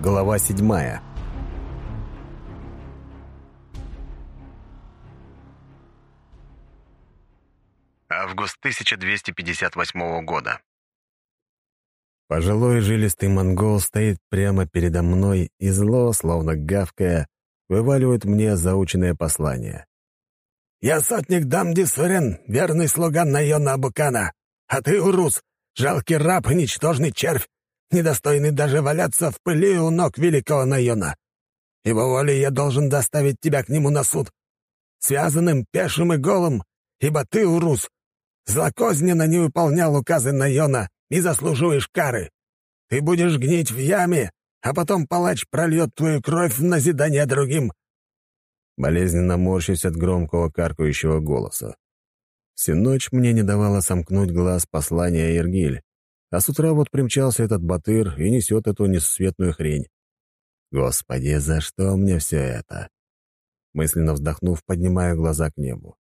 Глава седьмая. Август 1258 года. Пожилой жилистый монгол стоит прямо передо мной и зло, словно гавкая, вываливает мне заученное послание. «Я сотник Дамди Сурен, верный слуга Найона Абукана, а ты, урус, жалкий раб и ничтожный червь, недостойный даже валяться в пыли у ног великого Найона. Его волей я должен доставить тебя к нему на суд, связанным, пешим и голым, ибо ты, урус, злокозненно не выполнял указы Найона и заслуживаешь кары. Ты будешь гнить в яме, а потом палач прольет твою кровь в назидание другим». Болезненно морщусь от громкого каркающего голоса. Всю ночь мне не давало сомкнуть глаз послания Иргиль, а с утра вот примчался этот батыр и несет эту несусветную хрень. Господи, за что мне все это? Мысленно вздохнув, поднимаю глаза к небу.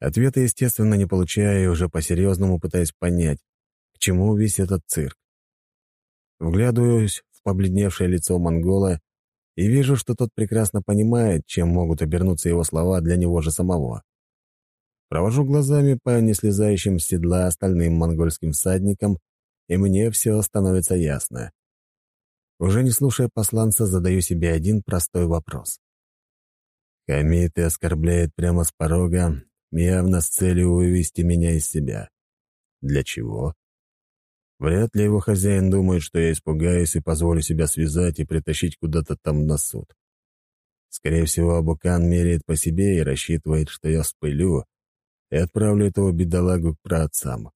Ответа, естественно, не получаю и уже по-серьезному пытаюсь понять, к чему весь этот цирк. Вглядываюсь в побледневшее лицо монгола и вижу, что тот прекрасно понимает, чем могут обернуться его слова для него же самого. Провожу глазами по неслезающим с седла остальным монгольским всадникам, и мне все становится ясно. Уже не слушая посланца, задаю себе один простой вопрос. Хамит и оскорбляет прямо с порога, явно с целью вывести меня из себя. Для чего? Вряд ли его хозяин думает, что я испугаюсь и позволю себя связать и притащить куда-то там на суд. Скорее всего, Абукан меряет по себе и рассчитывает, что я вспылю и отправлю этого бедолагу к праотцам.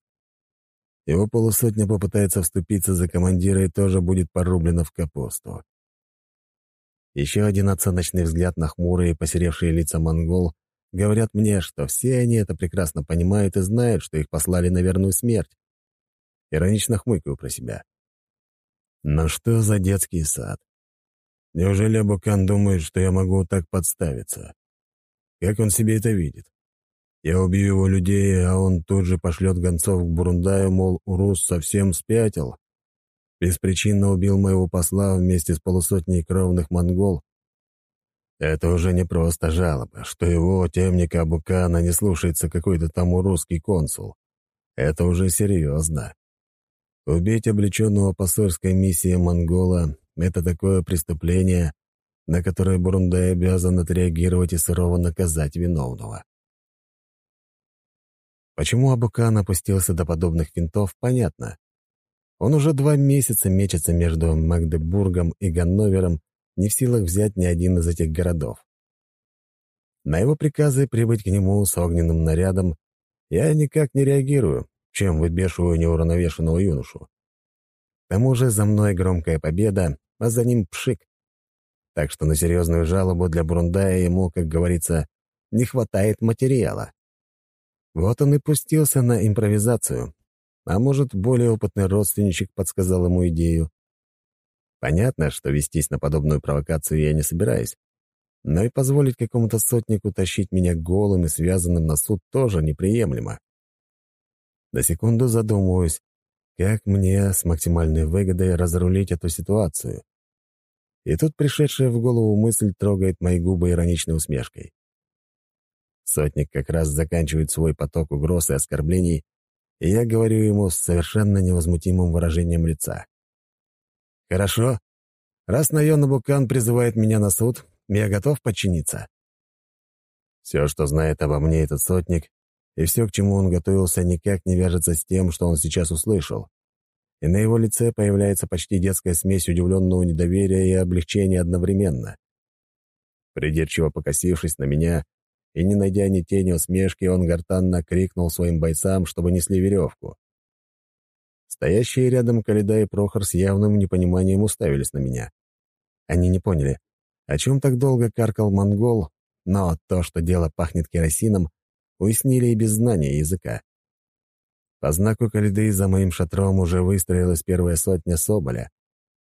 Его полусотня попытается вступиться за командира и тоже будет порублена в капусту. Еще один оценочный взгляд на хмурые посеревшие лица монгол говорят мне, что все они это прекрасно понимают и знают, что их послали на верную смерть. Иронично хмыкаю про себя. Но что за детский сад? Неужели Абукан думает, что я могу так подставиться? Как он себе это видит? Я убью его людей, а он тут же пошлет гонцов к Бурундаю, мол, Урус совсем спятил. Беспричинно убил моего посла вместе с полусотней кровных монгол. Это уже не просто жалоба, что его, темника Абукана, не слушается какой-то там урусский консул. Это уже серьезно. Убить облеченного посольской миссией монгола — это такое преступление, на которое Бурундай обязан отреагировать и сурово наказать виновного. Почему Абукан опустился до подобных винтов, понятно. Он уже два месяца мечется между Магдебургом и Ганновером, не в силах взять ни один из этих городов. На его приказы прибыть к нему с огненным нарядом я никак не реагирую, чем выбешиваю неуравновешенного юношу. К тому же за мной громкая победа, а за ним пшик. Так что на серьезную жалобу для Бурундая ему, как говорится, не хватает материала. Вот он и пустился на импровизацию. А может, более опытный родственничек подсказал ему идею. Понятно, что вестись на подобную провокацию я не собираюсь. Но и позволить какому-то сотнику тащить меня голым и связанным на суд тоже неприемлемо. На секунду задумываюсь, как мне с максимальной выгодой разрулить эту ситуацию. И тут пришедшая в голову мысль трогает мои губы ироничной усмешкой. Сотник как раз заканчивает свой поток угроз и оскорблений, и я говорю ему с совершенно невозмутимым выражением лица. «Хорошо. Раз Найон Букан призывает меня на суд, я готов подчиниться». Все, что знает обо мне этот сотник, и все, к чему он готовился, никак не вяжется с тем, что он сейчас услышал. И на его лице появляется почти детская смесь удивленного недоверия и облегчения одновременно. Придирчиво покосившись на меня, и, не найдя ни тени усмешки, он гортанно крикнул своим бойцам, чтобы несли веревку. Стоящие рядом Каледа и Прохор с явным непониманием уставились на меня. Они не поняли, о чем так долго каркал монгол, но то, что дело пахнет керосином, уяснили и без знания языка. По знаку Каледы за моим шатром уже выстроилась первая сотня соболя,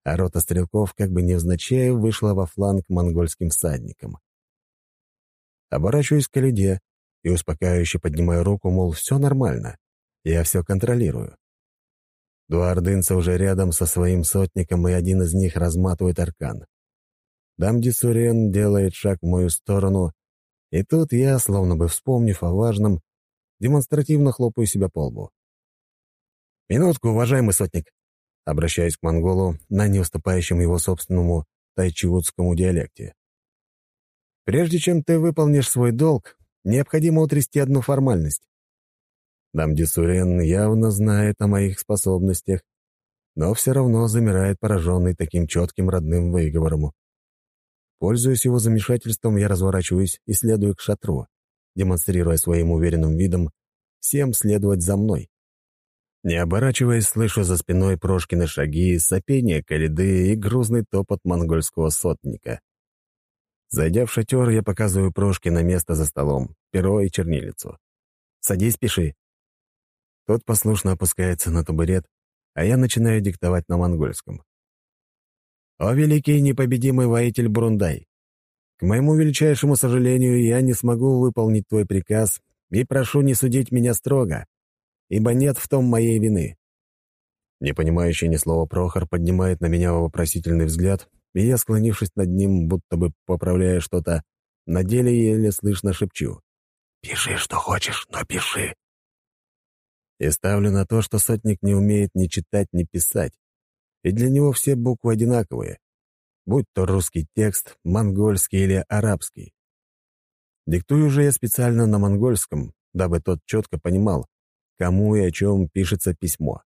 а рота стрелков как бы невзначай вышла во фланг монгольским всадникам. Оборачиваюсь к Каледе и успокаивающе поднимаю руку, мол, все нормально, я все контролирую. Два ордынца уже рядом со своим сотником, и один из них разматывает аркан. Дамди Сурен делает шаг в мою сторону, и тут я, словно бы вспомнив о важном, демонстративно хлопаю себя по лбу. «Минутку, уважаемый сотник!» Обращаюсь к монголу на неуступающем его собственному тайчиутскому диалекте. «Прежде чем ты выполнишь свой долг, необходимо утрясти одну формальность. Дамди Сурен явно знает о моих способностях, но все равно замирает пораженный таким четким родным выговором. Пользуясь его замешательством, я разворачиваюсь и следую к шатру, демонстрируя своим уверенным видом всем следовать за мной. Не оборачиваясь, слышу за спиной Прошкины шаги, сопение коляды и грузный топот монгольского сотника. Зайдя в шатер, я показываю Прошкина место за столом, перо и чернилицу. «Садись, пиши». Тот послушно опускается на табурет, а я начинаю диктовать на монгольском. «О великий непобедимый воитель Бурундай! К моему величайшему сожалению, я не смогу выполнить твой приказ и прошу не судить меня строго, ибо нет в том моей вины». Не понимающий ни слова Прохор поднимает на меня вопросительный взгляд, и я, склонившись над ним, будто бы поправляя что-то, на деле еле слышно шепчу. «Пиши, что хочешь, но пиши». И ставлю на то, что сотник не умеет ни читать, ни писать. И для него все буквы одинаковые, будь то русский текст, монгольский или арабский. Диктую же я специально на монгольском, дабы тот четко понимал, кому и о чем пишется письмо.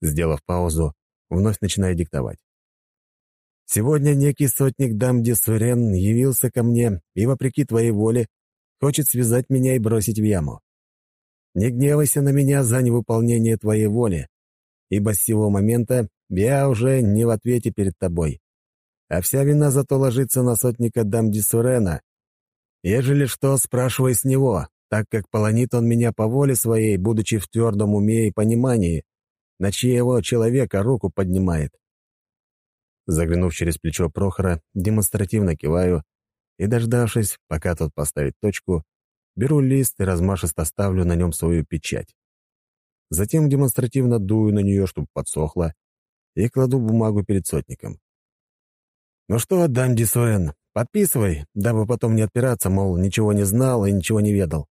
Сделав паузу, вновь начинаю диктовать. «Сегодня некий сотник Дамди Сурен явился ко мне и, вопреки твоей воле, хочет связать меня и бросить в яму. Не гневайся на меня за невыполнение твоей воли, ибо с сего момента я уже не в ответе перед тобой. А вся вина зато ложится на сотника Дамди Сурена. Ежели что, спрашивай с него, так как полонит он меня по воле своей, будучи в твердом уме и понимании, на чьего человека руку поднимает. Заглянув через плечо Прохора, демонстративно киваю и, дождавшись, пока тот поставит точку, Беру лист и размашисто ставлю на нем свою печать. Затем демонстративно дую на нее, чтобы подсохла, и кладу бумагу перед сотником. «Ну что, Данди Суэн, подписывай, дабы потом не отпираться, мол, ничего не знал и ничего не ведал».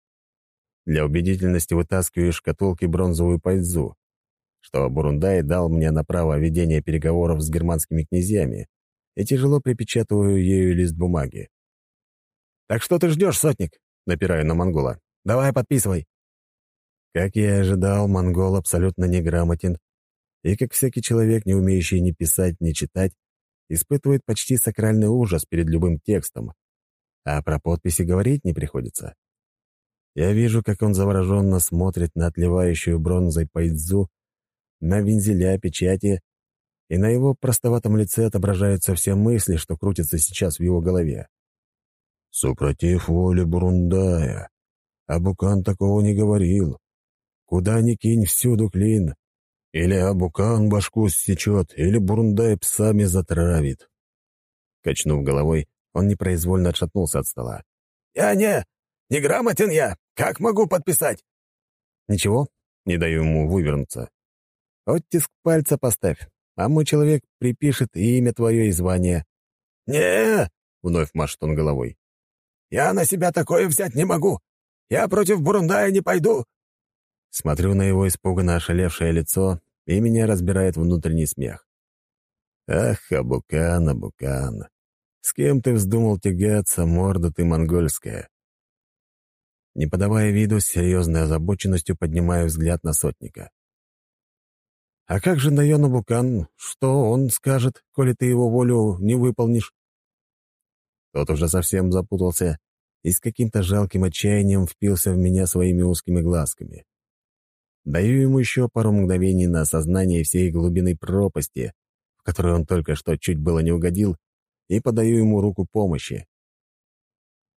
Для убедительности вытаскиваю из шкатулки бронзовую пальзу, что Бурундай дал мне на право ведения переговоров с германскими князьями, и тяжело припечатываю ею лист бумаги. «Так что ты ждешь, сотник?» напирая на монгола. «Давай, подписывай». Как я и ожидал, монгол абсолютно неграмотен, и, как всякий человек, не умеющий ни писать, ни читать, испытывает почти сакральный ужас перед любым текстом, а про подписи говорить не приходится. Я вижу, как он завороженно смотрит на отливающую бронзой пайдзу, на вензеля печати, и на его простоватом лице отображаются все мысли, что крутятся сейчас в его голове. Супротив воли Бурундая. Абукан такого не говорил. Куда ни кинь, всюду клин. Или Абукан башку сечет, или Бурундай псами затравит. Качнув головой, он непроизвольно отшатнулся от стола. «Я не... неграмотен я. Как могу подписать?» «Ничего, не даю ему вывернуться. Оттиск пальца поставь, а мой человек припишет и имя твое, и звание». «Не!» — вновь машет он головой. Я на себя такое взять не могу. Я против Бурундая не пойду». Смотрю на его испуганно ошалевшее лицо, и меня разбирает внутренний смех. «Ах, Абукан, Абукан, с кем ты вздумал тягаться, морда ты монгольская?» Не подавая виду, с серьезной озабоченностью поднимаю взгляд на сотника. «А как же Найон Абукан? Что он скажет, коли ты его волю не выполнишь?» Тот уже совсем запутался и с каким-то жалким отчаянием впился в меня своими узкими глазками. Даю ему еще пару мгновений на осознание всей глубины пропасти, в которую он только что чуть было не угодил, и подаю ему руку помощи.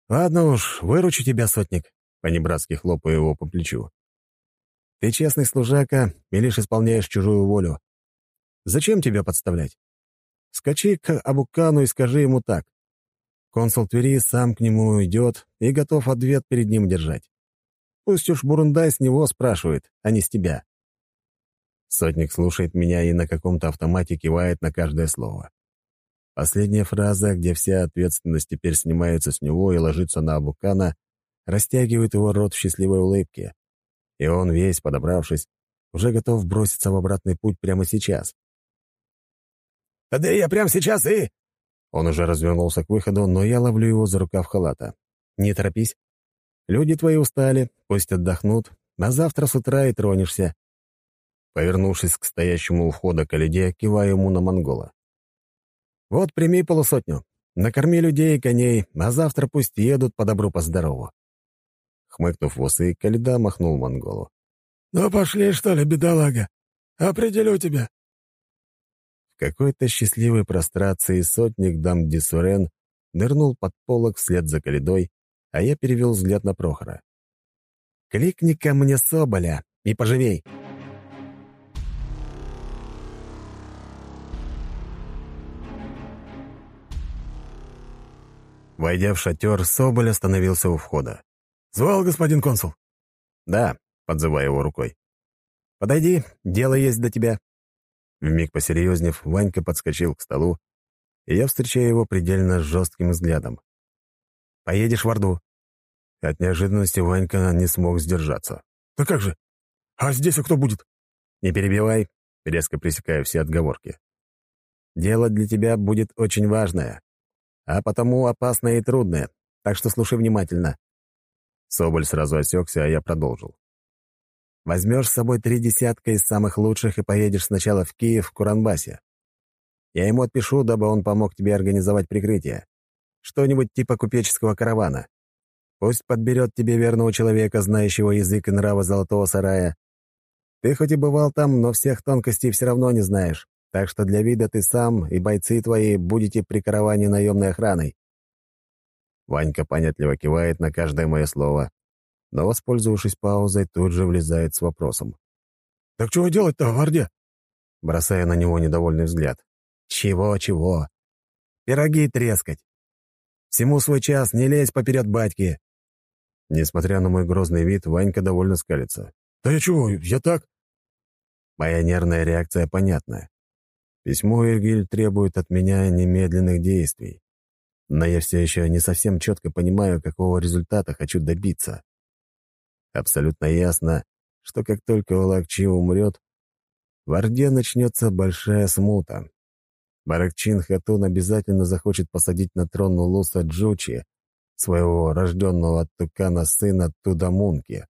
«Ладно уж, выручу тебя, сотник», — понебратски хлопаю его по плечу. «Ты честный служака и лишь исполняешь чужую волю. Зачем тебя подставлять? Скачи к Абукану и скажи ему так. Консул Твери сам к нему идет и готов ответ перед ним держать. Пусть уж Бурундай с него спрашивает, а не с тебя. Сотник слушает меня и на каком-то автомате кивает на каждое слово. Последняя фраза, где вся ответственность теперь снимается с него и ложится на Абукана, растягивает его рот в счастливой улыбке. И он, весь подобравшись, уже готов броситься в обратный путь прямо сейчас. «Тогда я прямо сейчас и...» Он уже развернулся к выходу, но я ловлю его за рукав халата. «Не торопись. Люди твои устали, пусть отдохнут, а завтра с утра и тронешься». Повернувшись к стоящему у входа к Лиде, киваю ему на монгола. «Вот прими полусотню. Накорми людей и коней, а завтра пусть едут по добру, по здорову». Хмыкнув в усы, Каледа махнул монголу. «Ну пошли, что ли, бедолага? Определю тебя». В какой-то счастливой прострации сотник Дам Дисурен нырнул под полок вслед за Каледой, а я перевел взгляд на Прохора. «Кликни ко мне Соболя и поживей!» Войдя в шатер, Соболь остановился у входа. «Звал господин консул?» «Да», — подзывая его рукой. «Подойди, дело есть до тебя». Вмиг посерьезнев, Ванька подскочил к столу, и я встречаю его предельно жестким взглядом. «Поедешь в Орду». От неожиданности Ванька не смог сдержаться. «Да как же? А здесь кто будет?» «Не перебивай», — резко пресекая все отговорки. «Дело для тебя будет очень важное а потому опасное и трудное, так что слушай внимательно». Соболь сразу осекся, а я продолжил. «Возьмешь с собой три десятка из самых лучших и поедешь сначала в Киев, в Куранбасе. Я ему отпишу, дабы он помог тебе организовать прикрытие. Что-нибудь типа купеческого каравана. Пусть подберет тебе верного человека, знающего язык и нрава Золотого Сарая. Ты хоть и бывал там, но всех тонкостей все равно не знаешь. Так что для вида ты сам и бойцы твои будете при караване наемной охраной». Ванька понятливо кивает на каждое мое слово, но, воспользовавшись паузой, тут же влезает с вопросом. «Так чего делать-то в Орде?» Бросая на него недовольный взгляд. «Чего-чего? Пироги трескать. Всему свой час, не лезь поперед батьки!» Несмотря на мой грозный вид, Ванька довольно скалится. «Да я чего, я так...» Моя нервная реакция понятна. Письмо Иргиль требует от меня немедленных действий. Но я все еще не совсем четко понимаю, какого результата хочу добиться. Абсолютно ясно, что как только Улакчи умрет, в Орде начнется большая смута. Баракчин Хатун обязательно захочет посадить на трон Улуса Джучи, своего рожденного от Тукана сына Тудамунки.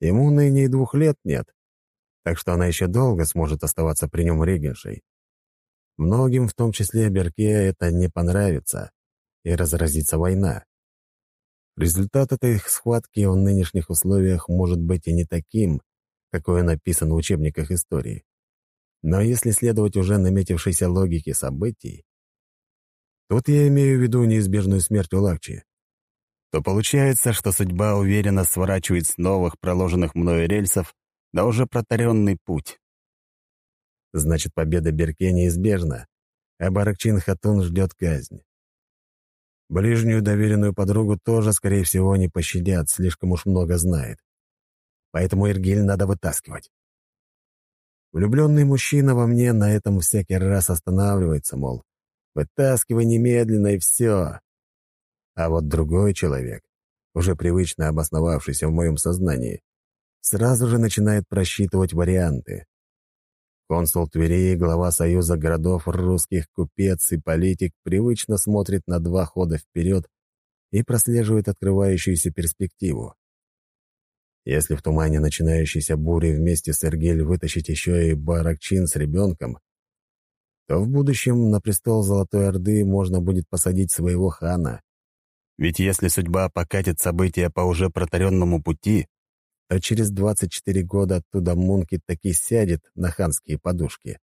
Ему ныне и двух лет нет, так что она еще долго сможет оставаться при нем регеншей. Многим, в том числе Берке, это не понравится, и разразится война. Результат этой схватки в нынешних условиях может быть и не таким, какой написан в учебниках истории. Но если следовать уже наметившейся логике событий, тут я имею в виду неизбежную смерть Улакчи, то получается, что судьба уверенно сворачивает с новых проложенных мною рельсов да уже протаренный путь. Значит, победа Берке неизбежна, а Баракчин Хатун ждет казнь. Ближнюю доверенную подругу тоже, скорее всего, не пощадят, слишком уж много знает. Поэтому Иргиль надо вытаскивать. Влюбленный мужчина во мне на этом всякий раз останавливается, мол, вытаскивай немедленно и все. А вот другой человек, уже привычно обосновавшийся в моем сознании, сразу же начинает просчитывать варианты. Консул Твери, глава Союза городов русских, купец и политик привычно смотрит на два хода вперед и прослеживает открывающуюся перспективу. Если в тумане начинающейся бури вместе с Эргель вытащить еще и Баракчин с ребенком, то в будущем на престол Золотой Орды можно будет посадить своего хана. Ведь если судьба покатит события по уже протаренному пути, а через 24 года оттуда Мунки таки сядет на ханские подушки.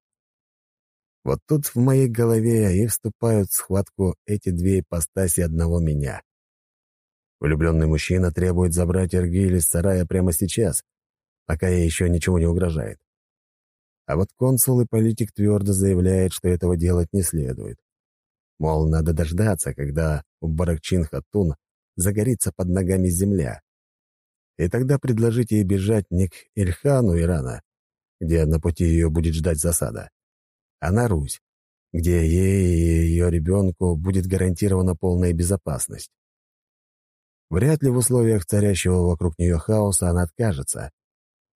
Вот тут в моей голове и вступают в схватку эти две ипостаси одного меня. Влюбленный мужчина требует забрать Эргиль из сарая прямо сейчас, пока ей еще ничего не угрожает. А вот консул и политик твердо заявляет, что этого делать не следует. Мол, надо дождаться, когда у Баракчин Хатун загорится под ногами земля и тогда предложить ей бежать не к Ильхану Ирана, где на пути ее будет ждать засада, а на Русь, где ей и ее ребенку будет гарантирована полная безопасность. Вряд ли в условиях царящего вокруг нее хаоса она откажется,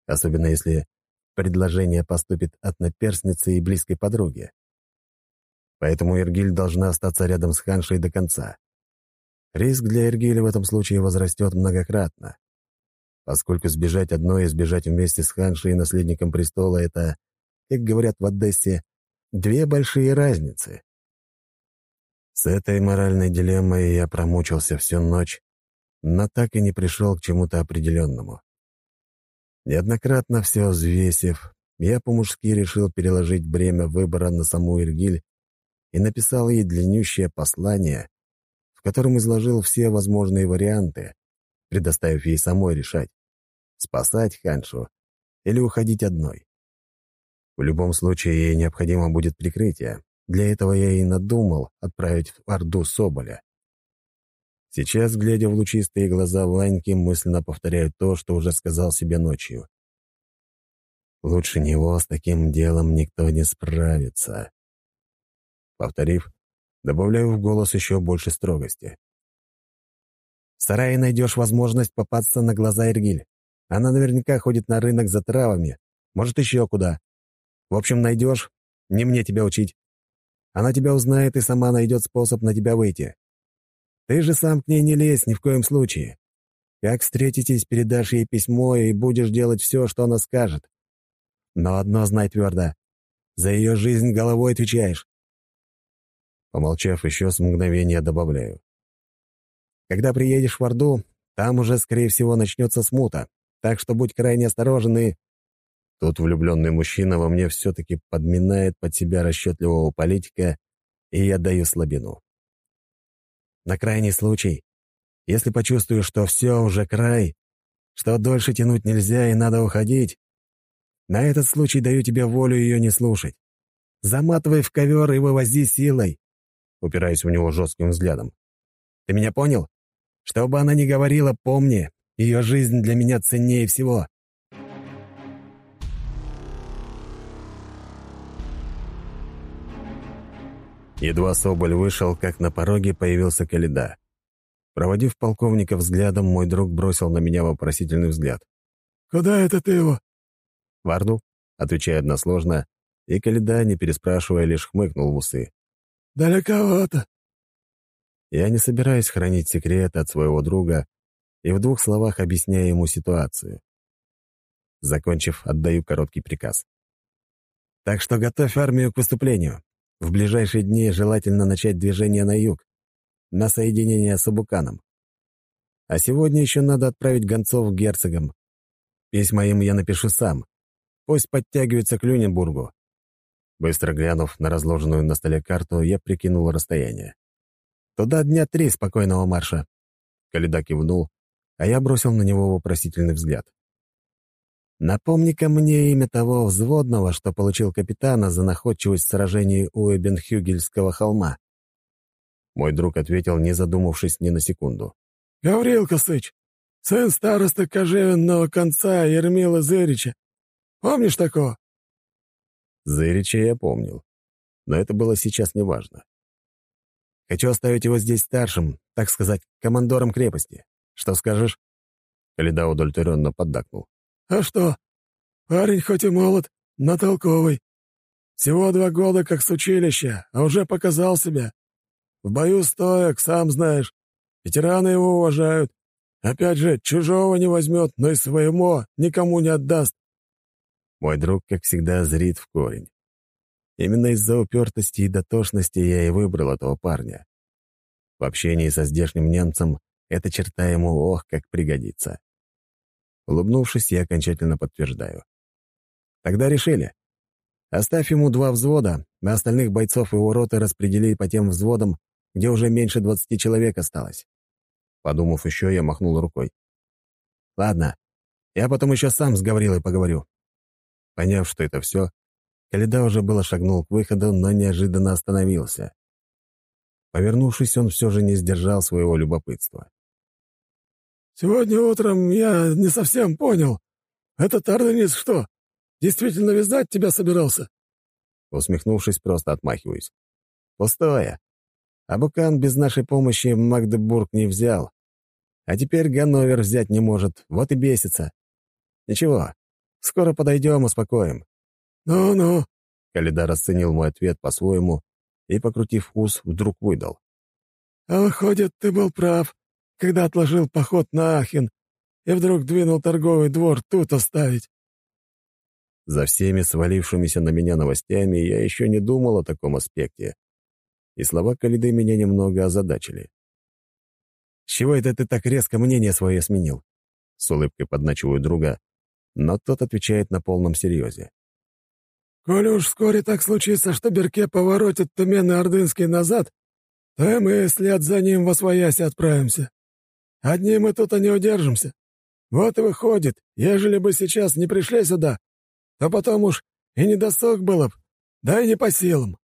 особенно если предложение поступит от наперсницы и близкой подруги. Поэтому Иргиль должна остаться рядом с Ханшей до конца. Риск для Иргиля в этом случае возрастет многократно, поскольку сбежать одной и сбежать вместе с Ханшей и наследником престола — это, как говорят в Одессе, две большие разницы. С этой моральной дилеммой я промучился всю ночь, но так и не пришел к чему-то определенному. Неоднократно все взвесив, я по-мужски решил переложить бремя выбора на саму Иргиль и написал ей длиннющее послание, в котором изложил все возможные варианты, предоставив ей самой решать, спасать Ханшу или уходить одной. В любом случае, ей необходимо будет прикрытие. Для этого я и надумал отправить в Орду Соболя. Сейчас, глядя в лучистые глаза Ваньки, мысленно повторяю то, что уже сказал себе ночью. Лучше него с таким делом никто не справится. Повторив, добавляю в голос еще больше строгости. В сарае найдешь возможность попасться на глаза Иргиль. Она наверняка ходит на рынок за травами, может, еще куда. В общем, найдешь, не мне тебя учить. Она тебя узнает и сама найдет способ на тебя выйти. Ты же сам к ней не лезь ни в коем случае. Как встретитесь, передашь ей письмо и будешь делать все, что она скажет. Но одно знай твердо. За ее жизнь головой отвечаешь. Помолчав еще с мгновения, добавляю. Когда приедешь в Орду, там уже, скорее всего, начнется смута, так что будь крайне осторожен и... Тут влюбленный мужчина во мне все-таки подминает под себя расчетливого политика, и я даю слабину. На крайний случай, если почувствую, что все уже край, что дольше тянуть нельзя и надо уходить, на этот случай даю тебе волю ее не слушать. Заматывай в ковер и вывози силой, упираясь в него жестким взглядом. Ты меня понял? Что бы она ни говорила, помни, ее жизнь для меня ценнее всего. Едва Соболь вышел, как на пороге появился Каледа. Проводив полковника взглядом, мой друг бросил на меня вопросительный взгляд. «Куда это ты его?» «В Орду», — отвечая односложно, и Каледа, не переспрашивая, лишь хмыкнул в усы. «Далековато». Я не собираюсь хранить секрет от своего друга и в двух словах объясняю ему ситуацию. Закончив, отдаю короткий приказ. «Так что готовь армию к выступлению. В ближайшие дни желательно начать движение на юг, на соединение с Абуканом. А сегодня еще надо отправить гонцов герцогам. Письма им я напишу сам. Пусть подтягиваются к Люненбургу. Быстро глянув на разложенную на столе карту, я прикинул расстояние. Туда дня три спокойного марша. Каледа кивнул, а я бросил на него вопросительный взгляд. Напомни-ка мне имя того взводного, что получил капитана за находчивость в сражении у Эбенхюгельского холма. Мой друг ответил, не задумавшись ни на секунду. «Гаврил Косыч, сын староста кожевенного конца Ермила Зырича. Помнишь такого?» Зырича я помнил, но это было сейчас неважно. Хочу оставить его здесь старшим, так сказать, командором крепости. Что скажешь?» Каледа удовлетворенно поддакнул. «А что? Парень хоть и молод, но толковый. Всего два года как с училища, а уже показал себя. В бою стоек, сам знаешь. Ветераны его уважают. Опять же, чужого не возьмет, но и своему никому не отдаст. Мой друг, как всегда, зрит в корень. Именно из-за упертости и дотошности я и выбрал этого парня. В общении со здешним немцем эта черта ему ох как пригодится. Улыбнувшись, я окончательно подтверждаю. Тогда решили. Оставь ему два взвода, а остальных бойцов его роты распредели по тем взводам, где уже меньше двадцати человек осталось. Подумав еще, я махнул рукой. Ладно, я потом еще сам с Гаврилой поговорю. Поняв, что это все, Каледа уже было шагнул к выходу, но неожиданно остановился. Повернувшись, он все же не сдержал своего любопытства. «Сегодня утром я не совсем понял. Этот Арденис что, Действительно вязать тебя собирался?» Усмехнувшись, просто отмахиваюсь. «Пустое. Абукан без нашей помощи Магдебург не взял. А теперь Ганновер взять не может, вот и бесится. Ничего, скоро подойдем, успокоим». «Ну-ну», — Калида расценил мой ответ по-своему и, покрутив ус, вдруг выдал. «А выходит, ты был прав, когда отложил поход на Ахен и вдруг двинул торговый двор тут оставить». За всеми свалившимися на меня новостями я еще не думал о таком аспекте. И слова Калиды меня немного озадачили. «С чего это ты так резко мнение свое сменил?» С улыбкой подначиваю друга, но тот отвечает на полном серьезе. «Коли уж вскоре так случится, что Берке поворотит тумены Ордынский назад, то и мы след за ним во свояси отправимся. Одни мы тут и не удержимся. Вот и выходит, ежели бы сейчас не пришли сюда, то потом уж и не досок было б, да и не по силам.